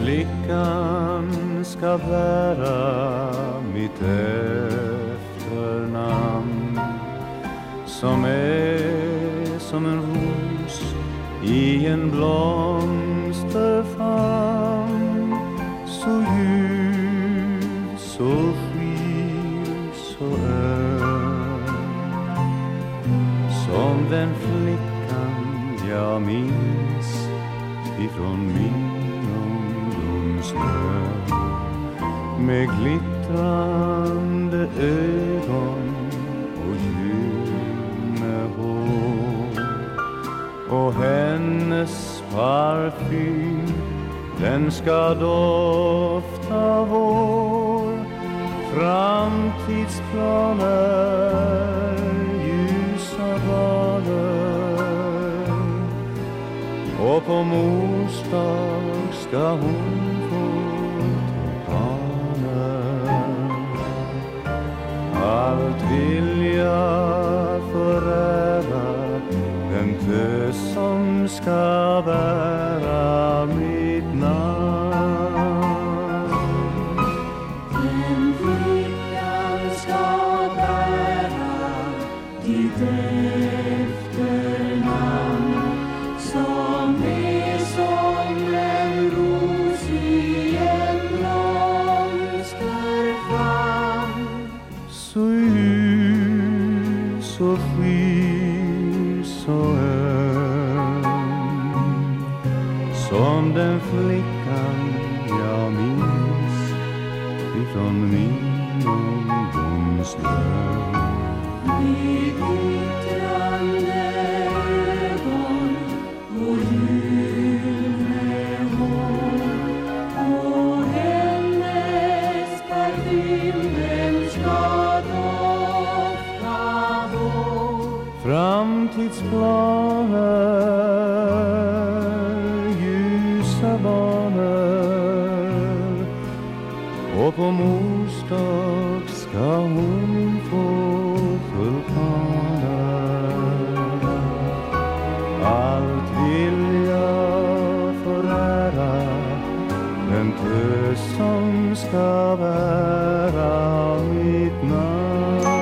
flickan ska bära mitt efternamn som är som en ros i en blomsterfamn så ljus, så skir, så öm. Som den flickan jag minns ifrån min med glittrande ögon och gyllene hår och hennes parfym den ska dofta vår framtidsplaner ljusa baner och på mors dag ska hon få ska bära mitt namn. Den flickan ska bära ditt efternamn. Som är som en ros i en blomsterfamn. så ljus, så skir, som den flickan jag minns ifrån min ungdomsdröm. Med glittrande ögon och gyllene hår och hennes parfym den ska dofta vår Framtidsplaner, banor och på mors dag ska hon få fullkomna. Allt vill jag förära den tös som ska bära mitt namn.